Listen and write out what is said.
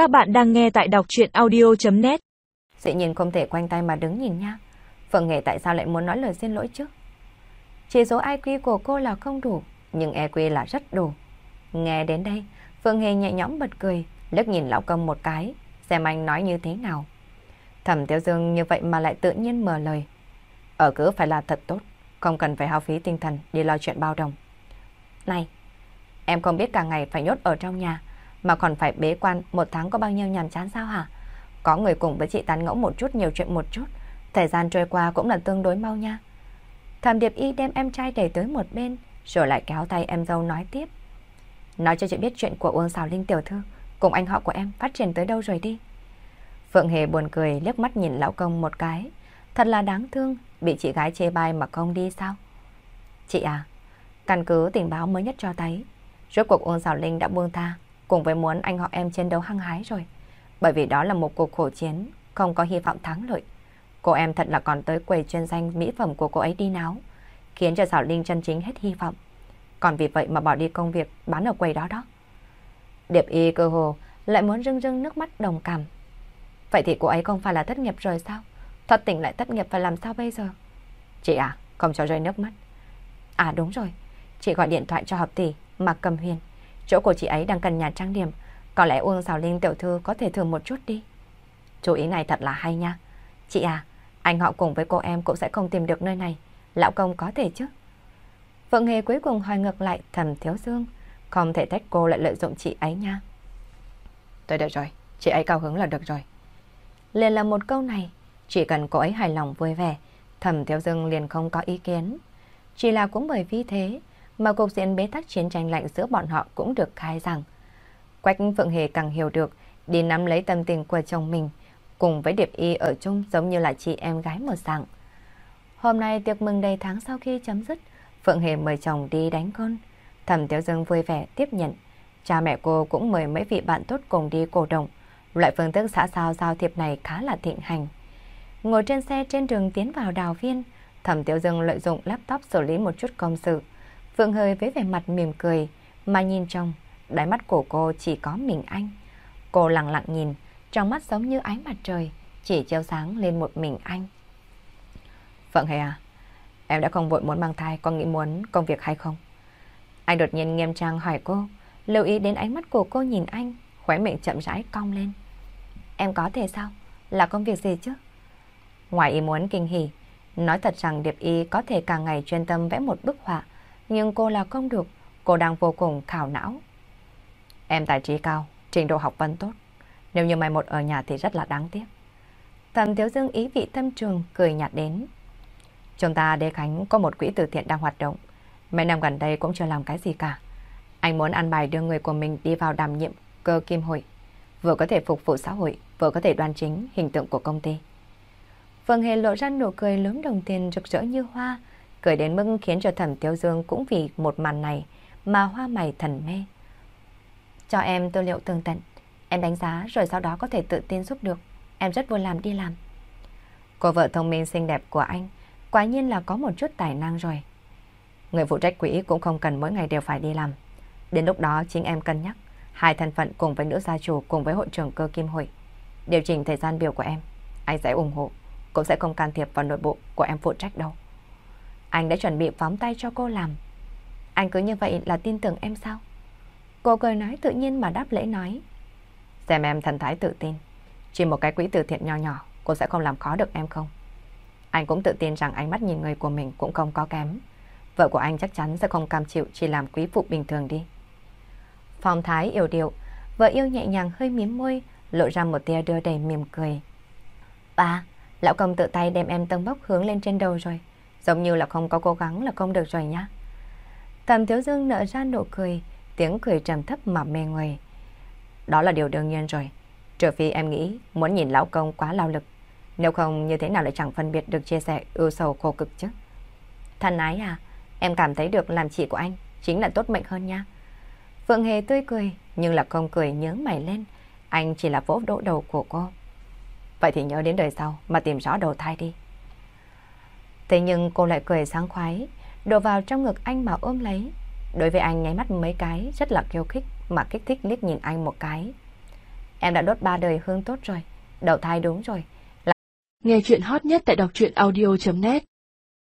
Các bạn đang nghe tại đọc chuyện audio.net Dĩ nhiên không thể quanh tay mà đứng nhìn nha. Phượng Nghệ tại sao lại muốn nói lời xin lỗi chứ? Chỉ số IQ của cô là không đủ, nhưng EQ là rất đủ. Nghe đến đây, Phượng Hề nhẹ nhõm bật cười, lướt nhìn lão công một cái, xem anh nói như thế nào. Thẩm Tiêu Dương như vậy mà lại tự nhiên mở lời. Ở cứ phải là thật tốt, không cần phải hao phí tinh thần đi lo chuyện bao đồng. Này, em không biết cả ngày phải nhốt ở trong nhà, mà còn phải bế quan một tháng có bao nhiêu nhàm chán sao hả? Có người cùng với chị tán ngẫu một chút nhiều chuyện một chút, thời gian trôi qua cũng là tương đối mau nha. Thẩm Điệp Y đem em trai đẩy tới một bên, rồi lại kéo tay em dâu nói tiếp. Nói cho chị biết chuyện của Uông Sào Linh tiểu thư, cùng anh họ của em phát triển tới đâu rồi đi. Phượng Hề buồn cười liếc mắt nhìn lão công một cái. Thật là đáng thương, bị chị gái chê bai mà không đi sao? Chị à, căn cứ tình báo mới nhất cho thấy, rốt cuộc Uông Sào Linh đã buông tha, cùng với muốn anh họ em chiến đấu hăng hái rồi. Bởi vì đó là một cuộc khổ chiến, không có hy vọng thắng lợi. Cô em thật là còn tới quầy chuyên danh mỹ phẩm của cô ấy đi náo, khiến cho Sảo Linh chân chính hết hy vọng. Còn vì vậy mà bỏ đi công việc bán ở quầy đó đó. Điệp y cơ hồ lại muốn rưng rưng nước mắt đồng cảm. Vậy thì cô ấy không phải là thất nghiệp rồi sao? Thật tỉnh lại thất nghiệp phải làm sao bây giờ? Chị à, không cho rơi nước mắt. À đúng rồi, chị gọi điện thoại cho học tỷ Mạc Cầm Huyền. Chỗ của chị ấy đang cần nhà trang điểm, có lẽ Uông Sào Linh tiểu thư có thể thử một chút đi. Chú ý này thật là hay nha. Chị à, anh họ cùng với cô em cũng sẽ không tìm được nơi này. Lão công có thể chứ? Phượng Hề cuối cùng hỏi ngược lại thầm thiếu dương. Không thể trách cô lại lợi dụng chị ấy nha. Tôi được rồi, chị ấy cao hứng là được rồi. Liền là một câu này, chỉ cần cô ấy hài lòng vui vẻ, thầm thiếu dương liền không có ý kiến. Chỉ là cũng bởi vì thế mà cuộc diện bế tắc chiến tranh lạnh giữa bọn họ cũng được khai rằng. Quách Phượng Hề càng hiểu được, đi nắm lấy tâm tình của chồng mình, cùng với Điệp Y ở chung giống như là chị em gái một dạng. Hôm nay tiệc mừng đầy tháng sau khi chấm dứt, Phượng Hề mời chồng đi đánh con. Thẩm Tiểu Dương vui vẻ tiếp nhận. Cha mẹ cô cũng mời mấy vị bạn tốt cùng đi cổ động. Loại phương thức xã giao giao thiệp này khá là thịnh hành. Ngồi trên xe trên đường tiến vào đào viên, Thẩm Tiểu Dương lợi dụng laptop xử lý một chút công sự. Phượng Hơi với vẻ mặt mỉm cười, mà nhìn chồng, đáy mắt của cô chỉ có mình anh. Cô lặng lặng nhìn, trong mắt giống như ánh mặt trời, chỉ treo sáng lên một mình anh. Phượng Hơi à, em đã không vội muốn mang thai, con nghĩ muốn công việc hay không? Anh đột nhiên nghiêm trang hỏi cô, lưu ý đến ánh mắt của cô nhìn anh, khóe miệng chậm rãi cong lên. Em có thể sao? Là công việc gì chứ? Ngoài ý muốn kinh hỉ, nói thật rằng Điệp Y có thể càng ngày chuyên tâm vẽ một bức họa, nhưng cô là không được, cô đang vô cùng khảo não. Em tài trí cao, trình độ học vấn tốt, nếu như mai một ở nhà thì rất là đáng tiếc. Thẩm Thiếu Dương ý vị tâm trường cười nhạt đến. Chúng ta Đế Khánh có một quỹ từ thiện đang hoạt động. Mấy năm gần đây cũng chưa làm cái gì cả. Anh muốn ăn bài đưa người của mình đi vào đảm nhiệm cơ kim hội. Vừa có thể phục vụ xã hội, vừa có thể đoan chính hình tượng của công ty. Phương Hề lộ ra nụ cười lớn đồng tiền rực rỡ như hoa, cười đến mức khiến cho thẩm Tiêu Dương cũng vì một màn này mà hoa mày thần mê. Cho em tư liệu tường tận, em đánh giá rồi sau đó có thể tự tin giúp được. Em rất vui làm đi làm. Cô vợ thông minh xinh đẹp của anh, quả nhiên là có một chút tài năng rồi. Người phụ trách quỹ cũng không cần mỗi ngày đều phải đi làm. Đến lúc đó chính em cân nhắc hai thân phận cùng với nữ gia chủ cùng với hội trưởng cơ kim hội. Điều chỉnh thời gian biểu của em, anh sẽ ủng hộ, cũng sẽ không can thiệp vào nội bộ của em phụ trách đâu. Anh đã chuẩn bị phóng tay cho cô làm. Anh cứ như vậy là tin tưởng em sao? Cô cười nói tự nhiên mà đáp lễ nói. Xem em thần thái tự tin. Chỉ một cái quỹ từ thiện nho nhỏ, cô sẽ không làm khó được em không? Anh cũng tự tin rằng ánh mắt nhìn người của mình cũng không có kém. Vợ của anh chắc chắn sẽ không cam chịu chỉ làm quý phụ bình thường đi. Phong thái yêu điệu, vợ yêu nhẹ nhàng hơi mím môi, lộ ra một tia đưa đầy mỉm cười. Ba, lão công tự tay đem em tân bốc hướng lên trên đầu rồi. Giống như là không có cố gắng là không được rồi nhá. Tầm thiếu dương nở ra nụ cười, tiếng cười trầm thấp mà mê người. Đó là điều đương nhiên rồi. Trừ phi em nghĩ muốn nhìn lão công quá lao lực. Nếu không như thế nào lại chẳng phân biệt được chia sẻ ưu sầu khổ cực chứ. Thân ái à, em cảm thấy được làm chị của anh chính là tốt mệnh hơn nha. Phượng Hề tươi cười, nhưng là không cười nhớ mày lên. Anh chỉ là vỗ đỗ đầu của cô. Vậy thì nhớ đến đời sau mà tìm rõ đầu thai đi. Thế nhưng cô lại cười sáng khoái, đổ vào trong ngực anh mà ôm lấy. Đối với anh nháy mắt mấy cái rất là kiêu khích mà kích thích liếc nhìn anh một cái. Em đã đốt ba đời hương tốt rồi. Đầu thai đúng rồi. Nghe chuyện hot nhất tại đọc truyện audio.net